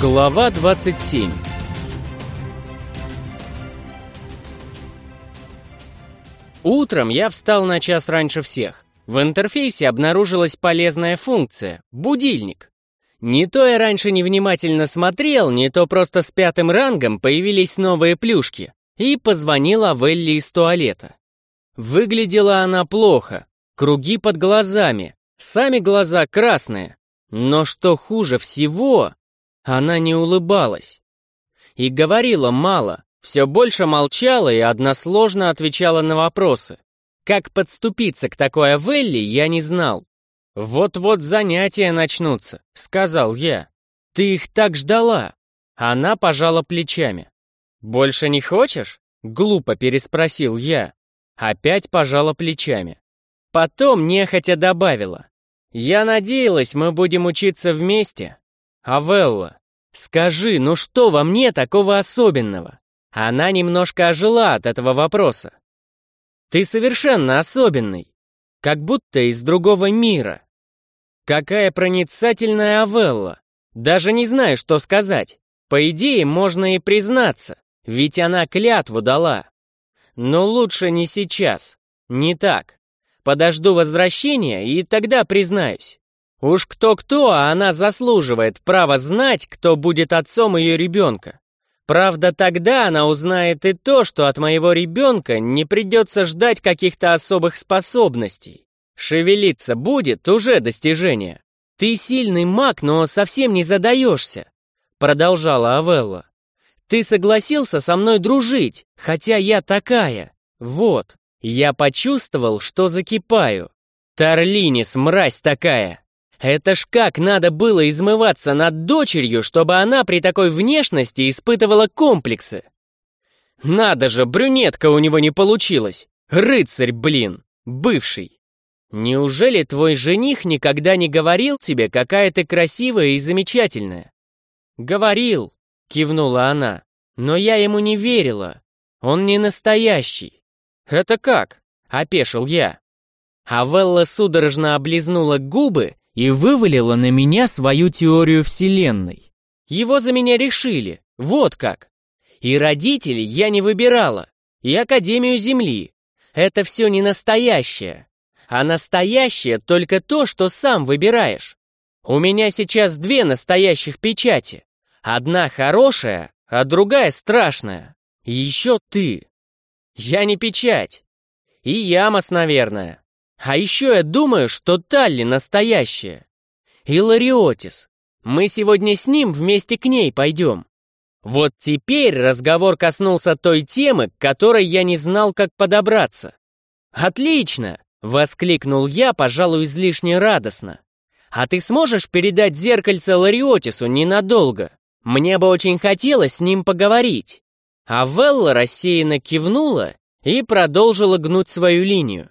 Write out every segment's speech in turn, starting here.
Глава 27 Утром я встал на час раньше всех. В интерфейсе обнаружилась полезная функция — будильник. Не то я раньше невнимательно смотрел, не то просто с пятым рангом появились новые плюшки. И позвонила Велли из туалета. Выглядела она плохо, круги под глазами, сами глаза красные. Но что хуже всего, она не улыбалась. И говорила мало, все больше молчала и односложно отвечала на вопросы. Как подступиться к такой Авелли, я не знал. «Вот-вот занятия начнутся», — сказал я. «Ты их так ждала». Она пожала плечами. «Больше не хочешь?» — глупо переспросил я. Опять пожала плечами. Потом нехотя добавила. «Я надеялась, мы будем учиться вместе. Авелла, скажи, ну что во мне такого особенного?» Она немножко ожила от этого вопроса. «Ты совершенно особенный, как будто из другого мира. Какая проницательная Авелла. Даже не знаю, что сказать. По идее, можно и признаться, ведь она клятву дала. Но лучше не сейчас, не так. Подожду возвращения и тогда признаюсь. Уж кто-кто, а она заслуживает права знать, кто будет отцом ее ребенка. Правда, тогда она узнает и то, что от моего ребенка не придется ждать каких-то особых способностей. Шевелиться будет уже достижение. Ты сильный маг, но совсем не задаешься, продолжала Авелла. Ты согласился со мной дружить, хотя я такая. Вот, я почувствовал, что закипаю. Тарлинис, мразь такая. Это ж как надо было измываться над дочерью, чтобы она при такой внешности испытывала комплексы. Надо же, брюнетка у него не получилась. Рыцарь, блин, бывший. Неужели твой жених никогда не говорил тебе, какая ты красивая и замечательная? Говорил, кивнула она, но я ему не верила. Он не настоящий. Это как? Опешил я. Авелла судорожно облизнула губы и вывалила на меня свою теорию Вселенной. Его за меня решили, вот как. И родителей я не выбирала, и Академию Земли. Это все не настоящее. А настоящее только то, что сам выбираешь. У меня сейчас две настоящих печати. Одна хорошая, а другая страшная. Еще ты. Я не печать. И Ямос, наверное. А еще я думаю, что Талли настоящая. И Лариотис. Мы сегодня с ним вместе к ней пойдем. Вот теперь разговор коснулся той темы, к которой я не знал, как подобраться. «Отлично!» — воскликнул я, пожалуй, излишне радостно. «А ты сможешь передать зеркальце Лариотису ненадолго? Мне бы очень хотелось с ним поговорить». А Велла рассеянно кивнула и продолжила гнуть свою линию.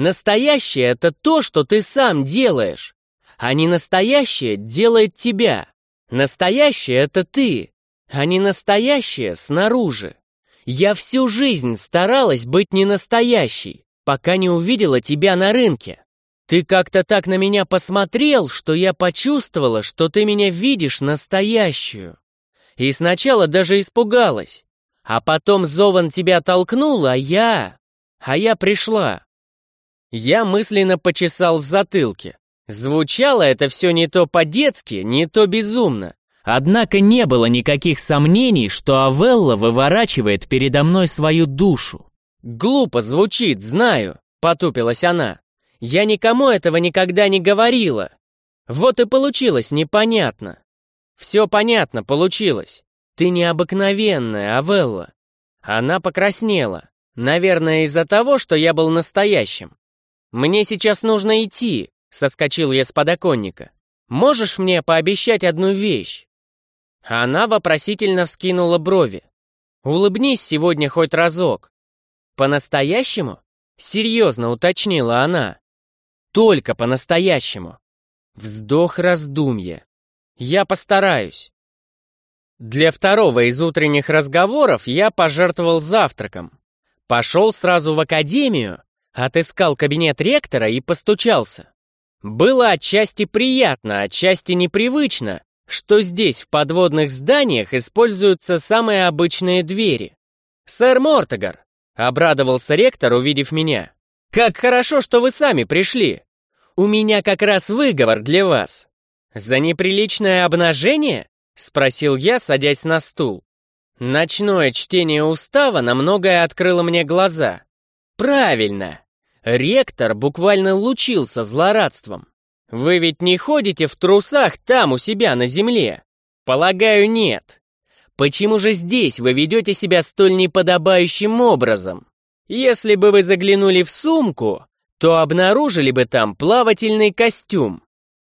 Настоящее — это то, что ты сам делаешь, а не настоящее делает тебя. Настоящее — это ты, а не настоящее снаружи. Я всю жизнь старалась быть не настоящей, пока не увидела тебя на рынке. Ты как-то так на меня посмотрел, что я почувствовала, что ты меня видишь настоящую. И сначала даже испугалась. А потом Зован тебя толкнул, а я... А я пришла. Я мысленно почесал в затылке. Звучало это все не то по-детски, не то безумно. Однако не было никаких сомнений, что Авелла выворачивает передо мной свою душу. «Глупо звучит, знаю», — потупилась она. «Я никому этого никогда не говорила. Вот и получилось непонятно». «Все понятно получилось. Ты необыкновенная, Авелла». Она покраснела. Наверное, из-за того, что я был настоящим. «Мне сейчас нужно идти», — соскочил я с подоконника. «Можешь мне пообещать одну вещь?» Она вопросительно вскинула брови. «Улыбнись сегодня хоть разок». «По-настоящему?» — серьезно уточнила она. «Только по-настоящему». Вздох раздумья. «Я постараюсь». Для второго из утренних разговоров я пожертвовал завтраком. Пошел сразу в академию, Отыскал кабинет ректора и постучался. Было отчасти приятно, отчасти непривычно, что здесь в подводных зданиях используются самые обычные двери. «Сэр Мортогар!» — обрадовался ректор, увидев меня. «Как хорошо, что вы сами пришли! У меня как раз выговор для вас!» «За неприличное обнажение?» — спросил я, садясь на стул. Ночное чтение устава на многое открыло мне глаза. Правильно. Ректор буквально лучился злорадством. Вы ведь не ходите в трусах там у себя на земле? Полагаю, нет. Почему же здесь вы ведете себя столь неподобающим образом? Если бы вы заглянули в сумку, то обнаружили бы там плавательный костюм.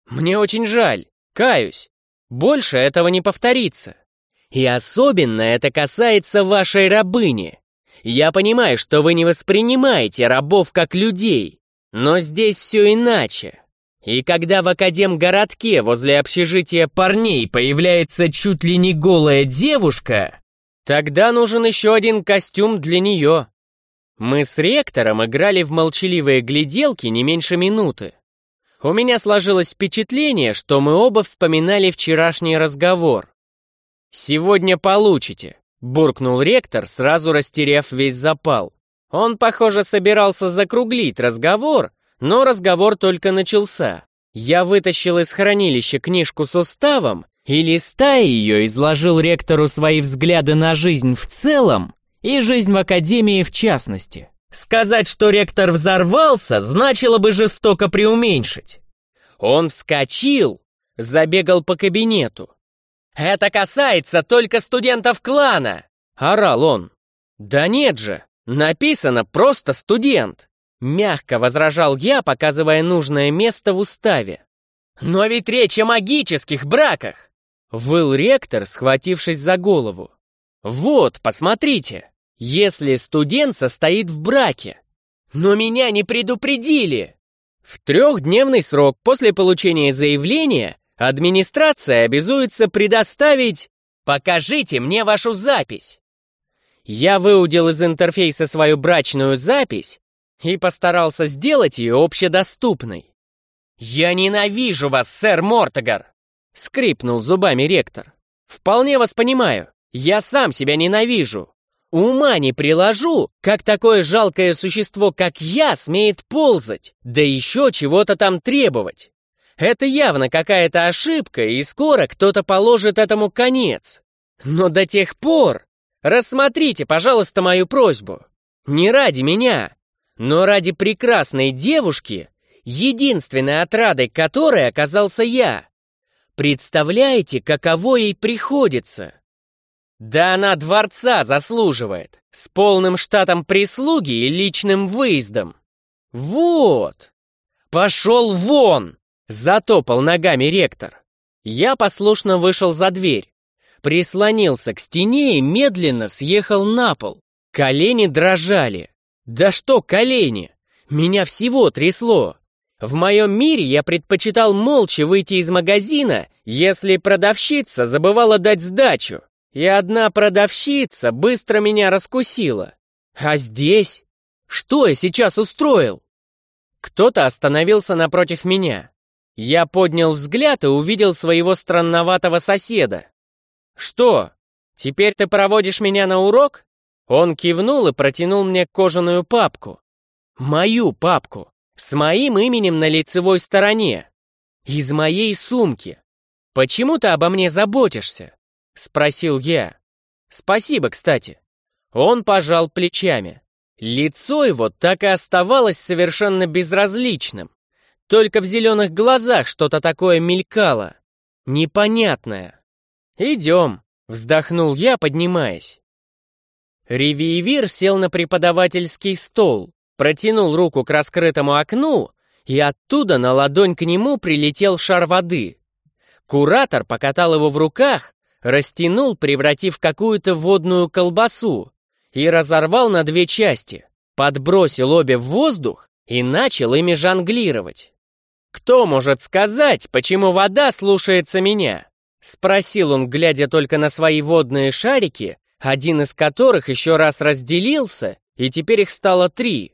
Мне очень жаль, каюсь. Больше этого не повторится. И особенно это касается вашей рабыни. Я понимаю, что вы не воспринимаете рабов как людей, но здесь все иначе. И когда в Академгородке возле общежития парней появляется чуть ли не голая девушка, тогда нужен еще один костюм для нее. Мы с ректором играли в молчаливые гляделки не меньше минуты. У меня сложилось впечатление, что мы оба вспоминали вчерашний разговор. «Сегодня получите», — буркнул ректор, сразу растеряв весь запал. Он, похоже, собирался закруглить разговор, но разговор только начался. Я вытащил из хранилища книжку с уставом и, листая ее, изложил ректору свои взгляды на жизнь в целом и жизнь в Академии в частности. Сказать, что ректор взорвался, значило бы жестоко преуменьшить. Он вскочил, забегал по кабинету, «Это касается только студентов клана!» — орал он. «Да нет же, написано просто студент!» Мягко возражал я, показывая нужное место в уставе. «Но ведь речь о магических браках!» Выл ректор, схватившись за голову. «Вот, посмотрите, если студент состоит в браке. Но меня не предупредили!» В трехдневный срок после получения заявления Администрация обязуется предоставить... Покажите мне вашу запись. Я выудил из интерфейса свою брачную запись и постарался сделать ее общедоступной. «Я ненавижу вас, сэр Мортогар!» — скрипнул зубами ректор. «Вполне вас понимаю. Я сам себя ненавижу. Ума не приложу, как такое жалкое существо, как я, смеет ползать, да еще чего-то там требовать. Это явно какая-то ошибка, и скоро кто-то положит этому конец. Но до тех пор рассмотрите, пожалуйста, мою просьбу. Не ради меня, но ради прекрасной девушки, единственной отрадой которой оказался я. Представляете, каково ей приходится? Да она дворца заслуживает, с полным штатом прислуги и личным выездом. Вот! Пошел вон! Затопал ногами ректор. Я послушно вышел за дверь. Прислонился к стене и медленно съехал на пол. Колени дрожали. Да что колени? Меня всего трясло. В моем мире я предпочитал молча выйти из магазина, если продавщица забывала дать сдачу. И одна продавщица быстро меня раскусила. А здесь? Что я сейчас устроил? Кто-то остановился напротив меня. Я поднял взгляд и увидел своего странноватого соседа. «Что, теперь ты проводишь меня на урок?» Он кивнул и протянул мне кожаную папку. Мою папку, с моим именем на лицевой стороне. Из моей сумки. «Почему ты обо мне заботишься?» — спросил я. «Спасибо, кстати». Он пожал плечами. Лицо его так и оставалось совершенно безразличным. Только в зеленых глазах что-то такое мелькало. Непонятное. «Идем», — вздохнул я, поднимаясь. Ревиевир сел на преподавательский стол, протянул руку к раскрытому окну, и оттуда на ладонь к нему прилетел шар воды. Куратор покатал его в руках, растянул, превратив какую-то водную колбасу, и разорвал на две части, подбросил обе в воздух и начал ими жонглировать. «Кто может сказать, почему вода слушается меня?» Спросил он, глядя только на свои водные шарики, один из которых еще раз разделился, и теперь их стало три.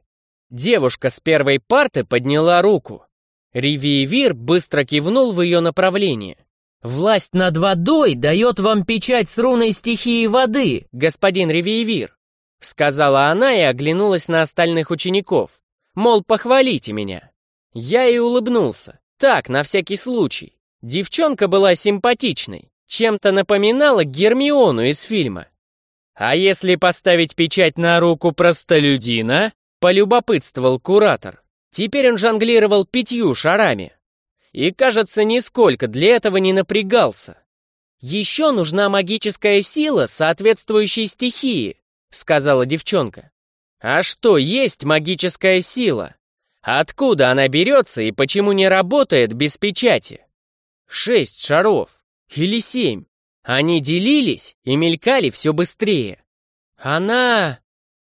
Девушка с первой парты подняла руку. Ривиевир быстро кивнул в ее направлении. Власть над водой дает вам печать с руной стихии воды, господин Ревиевир», — сказала она и оглянулась на остальных учеников. Мол, похвалите меня. Я и улыбнулся. Так, на всякий случай. Девчонка была симпатичной, чем-то напоминала Гермиону из фильма. «А если поставить печать на руку простолюдина?» — полюбопытствовал куратор. Теперь он жонглировал пятью шарами. И, кажется, нисколько для этого не напрягался. «Еще нужна магическая сила, соответствующей стихии», — сказала девчонка. «А что есть магическая сила? Откуда она берется и почему не работает без печати?» «Шесть шаров. Или семь. Они делились и мелькали все быстрее. Она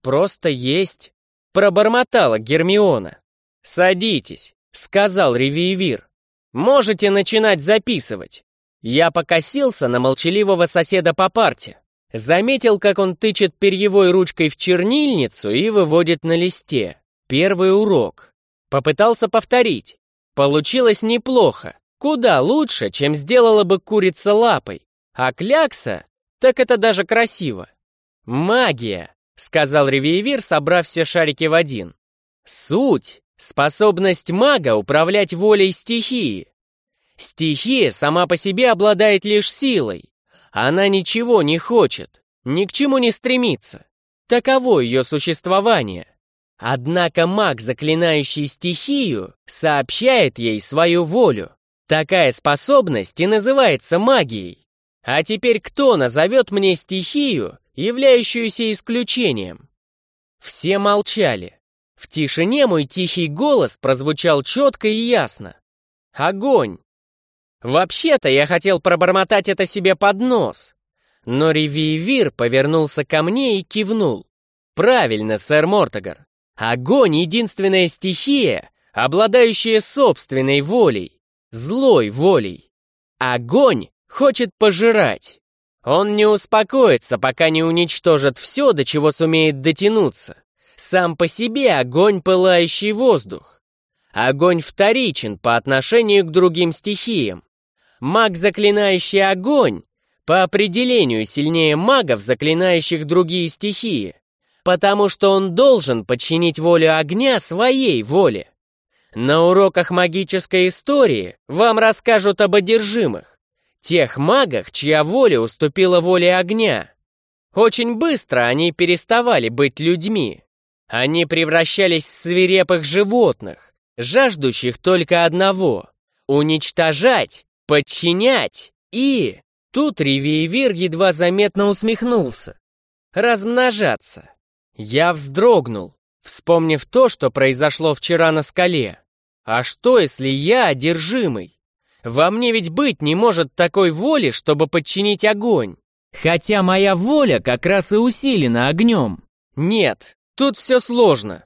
просто есть», — пробормотала Гермиона. «Садитесь», — сказал Ревиевир. «Можете начинать записывать». Я покосился на молчаливого соседа по парте. Заметил, как он тычет перьевой ручкой в чернильницу и выводит на листе. Первый урок. Попытался повторить. Получилось неплохо. Куда лучше, чем сделала бы курица лапой. А клякса? Так это даже красиво. «Магия», — сказал Ревиевир, собрав все шарики в один. «Суть Способность мага управлять волей стихии. Стихия сама по себе обладает лишь силой. Она ничего не хочет, ни к чему не стремится. Таково ее существование. Однако маг, заклинающий стихию, сообщает ей свою волю. Такая способность и называется магией. А теперь кто назовет мне стихию, являющуюся исключением? Все молчали. В тишине мой тихий голос прозвучал четко и ясно. Огонь! Вообще-то я хотел пробормотать это себе под нос. Но Ревиевир повернулся ко мне и кивнул. Правильно, сэр Мортогар. Огонь — единственная стихия, обладающая собственной волей, злой волей. Огонь хочет пожирать. Он не успокоится, пока не уничтожит все, до чего сумеет дотянуться. Сам по себе огонь — пылающий воздух. Огонь вторичен по отношению к другим стихиям. Маг, заклинающий огонь, по определению сильнее магов, заклинающих другие стихии, потому что он должен подчинить волю огня своей воле. На уроках магической истории вам расскажут об одержимых, тех магах, чья воля уступила воле огня. Очень быстро они переставали быть людьми. Они превращались в свирепых животных, жаждущих только одного — уничтожать, подчинять и... Тут Ревиевир едва заметно усмехнулся. Размножаться. Я вздрогнул, вспомнив то, что произошло вчера на скале. А что, если я одержимый? Во мне ведь быть не может такой воли, чтобы подчинить огонь. Хотя моя воля как раз и усилена огнем. Нет, Тут все сложно.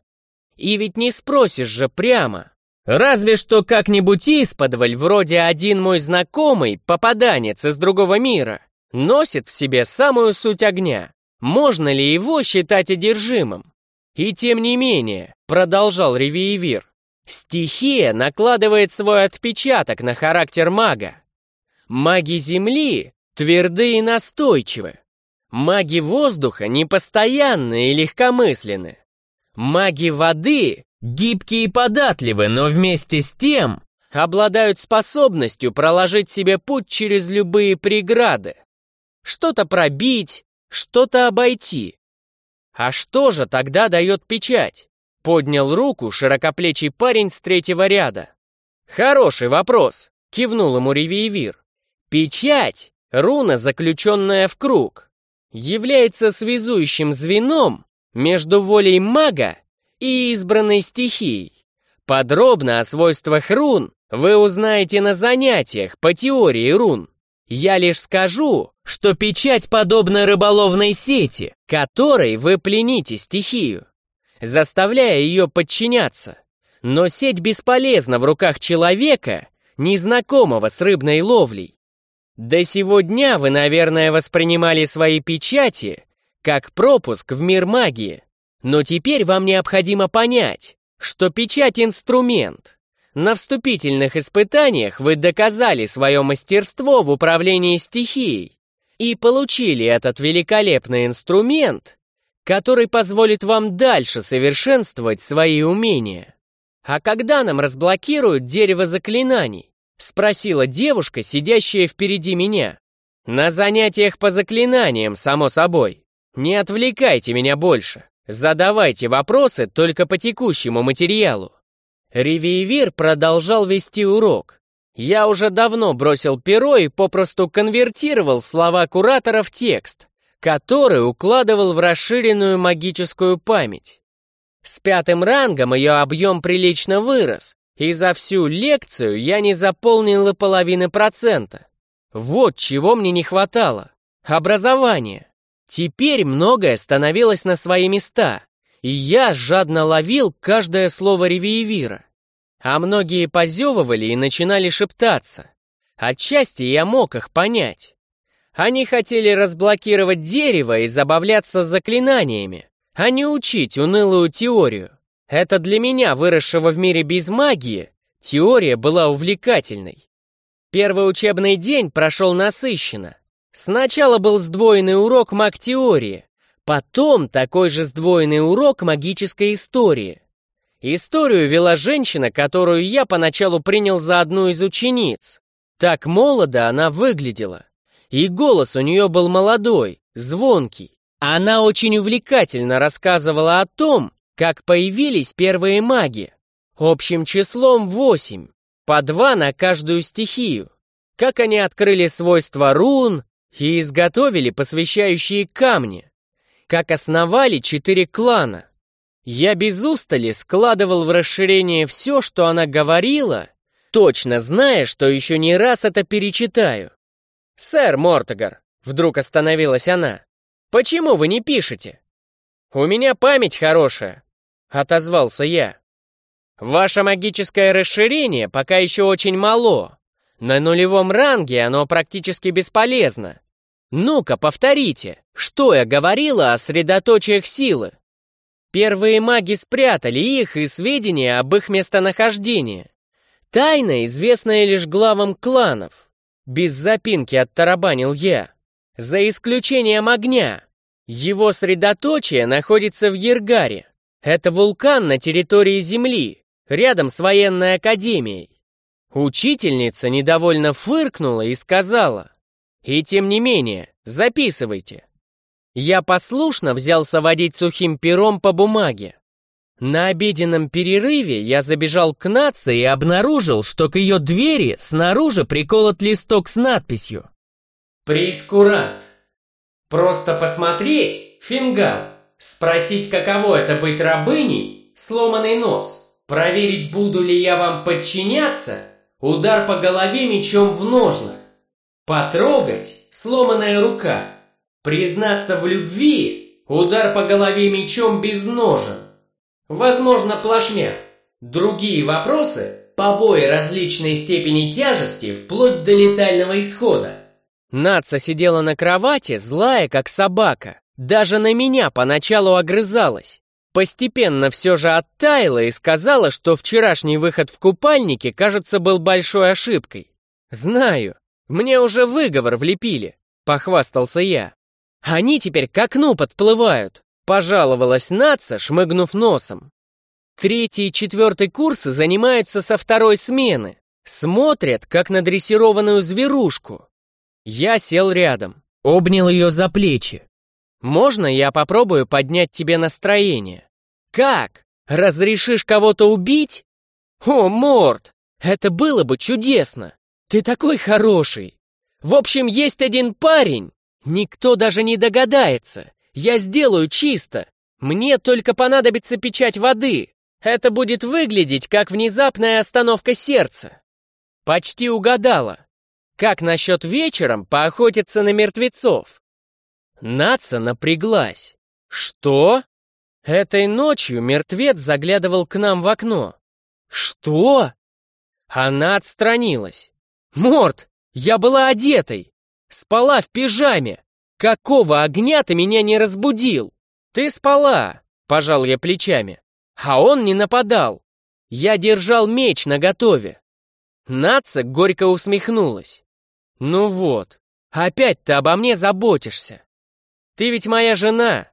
И ведь не спросишь же прямо. Разве что как-нибудь исподволь, вроде один мой знакомый, попаданец из другого мира, носит в себе самую суть огня. Можно ли его считать одержимым? И тем не менее, продолжал Ревиевир, стихия накладывает свой отпечаток на характер мага. Маги Земли тверды и настойчивы. Маги воздуха непостоянны и легкомысленны. Маги воды гибкие и податливы, но вместе с тем обладают способностью проложить себе путь через любые преграды. Что-то пробить, что-то обойти. А что же тогда дает печать? Поднял руку широкоплечий парень с третьего ряда. Хороший вопрос, кивнул ему Ревиевир. Печать — руна, заключенная в круг является связующим звеном между волей мага и избранной стихией. Подробно о свойствах рун вы узнаете на занятиях по теории рун. Я лишь скажу, что печать подобна рыболовной сети, которой вы плените стихию, заставляя ее подчиняться. Но сеть бесполезна в руках человека, незнакомого с рыбной ловлей. До сего дня вы, наверное, воспринимали свои печати как пропуск в мир магии. Но теперь вам необходимо понять, что печать — инструмент. На вступительных испытаниях вы доказали свое мастерство в управлении стихией и получили этот великолепный инструмент, который позволит вам дальше совершенствовать свои умения. А когда нам разблокируют дерево заклинаний? Спросила девушка, сидящая впереди меня. На занятиях по заклинаниям, само собой. Не отвлекайте меня больше. Задавайте вопросы только по текущему материалу. Ревиевир продолжал вести урок. Я уже давно бросил перо и попросту конвертировал слова куратора в текст, который укладывал в расширенную магическую память. С пятым рангом ее объем прилично вырос, и за всю лекцию я не заполнил и половины процента. Вот чего мне не хватало. Образование. Теперь многое становилось на свои места, и я жадно ловил каждое слово Ревиевира. А многие позевывали и начинали шептаться. Отчасти я мог их понять. Они хотели разблокировать дерево и забавляться с заклинаниями, а не учить унылую теорию. Это для меня, выросшего в мире без магии, теория была увлекательной. Первый учебный день прошел насыщенно. Сначала был сдвоенный урок маг-теории, потом такой же сдвоенный урок магической истории. Историю вела женщина, которую я поначалу принял за одну из учениц. Так молодо она выглядела. И голос у нее был молодой, звонкий. Она очень увлекательно рассказывала о том, как появились первые маги. Общим числом восемь, по два на каждую стихию. Как они открыли свойства рун, и изготовили посвящающие камни, как основали четыре клана. Я без устали складывал в расширение все, что она говорила, точно зная, что еще не раз это перечитаю. «Сэр Мортогар», — вдруг остановилась она, — «почему вы не пишете?» «У меня память хорошая», — отозвался я. «Ваше магическое расширение пока еще очень мало. На нулевом ранге оно практически бесполезно. Ну-ка, повторите, что я говорила о средоточиях силы? Первые маги спрятали их и сведения об их местонахождении. Тайна, известная лишь главам кланов. Без запинки оттарабанил я. За исключением огня. Его средоточие находится в Ергаре. Это вулкан на территории Земли, рядом с военной академией. Учительница недовольно фыркнула и сказала, и тем не менее, записывайте. Я послушно взялся водить сухим пером по бумаге. На обеденном перерыве я забежал к нации и обнаружил, что к ее двери снаружи приколот листок с надписью. «Прейскурант. Просто посмотреть, фингал. Спросить, каково это быть рабыней, сломанный нос. Проверить, буду ли я вам подчиняться, удар по голове мечом в ножнах. Потрогать – сломанная рука. Признаться в любви – удар по голове мечом без ножен. Возможно, плашмя. Другие вопросы – побои различной степени тяжести вплоть до летального исхода. Наца сидела на кровати, злая, как собака. Даже на меня поначалу огрызалась. Постепенно все же оттаяла и сказала, что вчерашний выход в купальнике, кажется, был большой ошибкой. Знаю, мне уже выговор влепили, похвастался я. Они теперь к окну подплывают, пожаловалась Наца, шмыгнув носом. Третий и четвертый курсы занимаются со второй смены, смотрят, как на дрессированную зверушку. Я сел рядом, обнял ее за плечи. «Можно я попробую поднять тебе настроение?» «Как? Разрешишь кого-то убить?» «О, Морд, это было бы чудесно!» Ты такой хороший. В общем, есть один парень. Никто даже не догадается. Я сделаю чисто. Мне только понадобится печать воды. Это будет выглядеть как внезапная остановка сердца. Почти угадала. Как насчет вечером поохотиться на мертвецов? Наца напряглась. Что? Этой ночью мертвец заглядывал к нам в окно. Что? Она отстранилась. «Морд, я была одетой! Спала в пижаме! Какого огня ты меня не разбудил? Ты спала!» — пожал я плечами. «А он не нападал!» Я держал меч наготове. Наца горько усмехнулась. «Ну вот, опять ты обо мне заботишься. Ты ведь моя жена».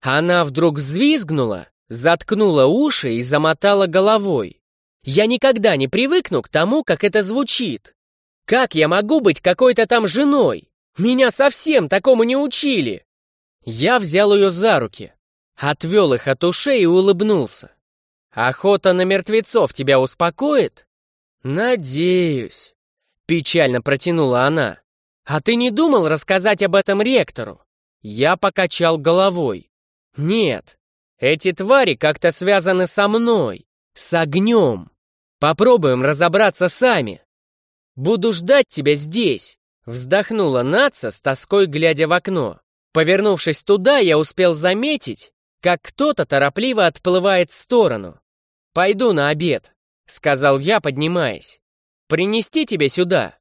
Она вдруг взвизгнула, заткнула уши и замотала головой. «Я никогда не привыкну к тому, как это звучит. Как я могу быть какой-то там женой? Меня совсем такому не учили!» Я взял ее за руки, отвел их от ушей и улыбнулся. «Охота на мертвецов тебя успокоит?» «Надеюсь», — печально протянула она. «А ты не думал рассказать об этом ректору?» Я покачал головой. «Нет, эти твари как-то связаны со мной, с огнем. Попробуем разобраться сами. Буду ждать тебя здесь», — вздохнула Наца с тоской, глядя в окно. Повернувшись туда, я успел заметить, как кто-то торопливо отплывает в сторону. «Пойду на обед», — сказал я, поднимаясь. «Принести тебе сюда?»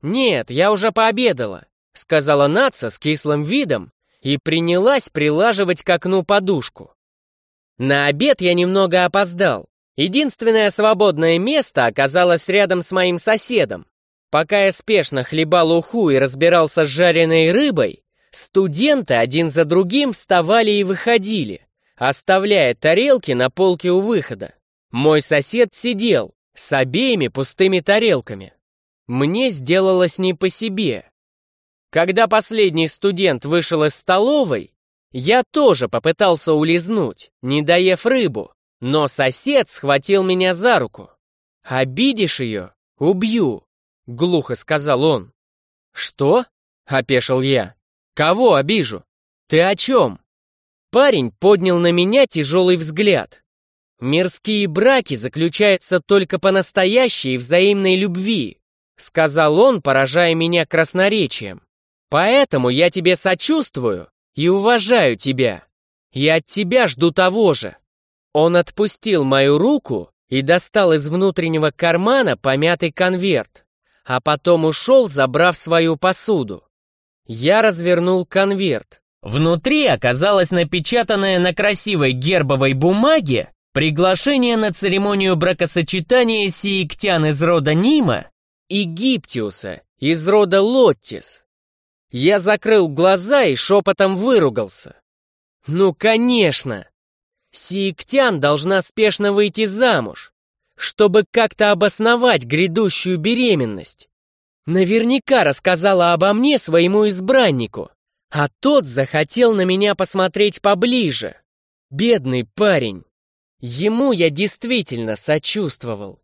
«Нет, я уже пообедала», — сказала Наца с кислым видом и принялась прилаживать к окну подушку. На обед я немного опоздал. Единственное свободное место оказалось рядом с моим соседом. Пока я спешно хлебал уху и разбирался с жареной рыбой, студенты один за другим вставали и выходили, оставляя тарелки на полке у выхода. Мой сосед сидел с обеими пустыми тарелками. Мне сделалось не по себе. Когда последний студент вышел из столовой, я тоже попытался улизнуть, не доев рыбу, но сосед схватил меня за руку. «Обидишь ее? Убью!» — глухо сказал он. «Что?» — опешил я. «Кого обижу? Ты о чем?» Парень поднял на меня тяжелый взгляд. «Мирские браки заключаются только по настоящей взаимной любви», сказал он, поражая меня красноречием. «Поэтому я тебе сочувствую и уважаю тебя. И от тебя жду того же». Он отпустил мою руку и достал из внутреннего кармана помятый конверт, а потом ушел, забрав свою посуду. Я развернул конверт. Внутри оказалось напечатанное на красивой гербовой бумаге Приглашение на церемонию бракосочетания сииктян из рода Нима и Гиптиуса из рода Лоттис. Я закрыл глаза и шепотом выругался. Ну, конечно! Сииктян должна спешно выйти замуж, чтобы как-то обосновать грядущую беременность. Наверняка рассказала обо мне своему избраннику, а тот захотел на меня посмотреть поближе. Бедный парень. Ему я действительно сочувствовал.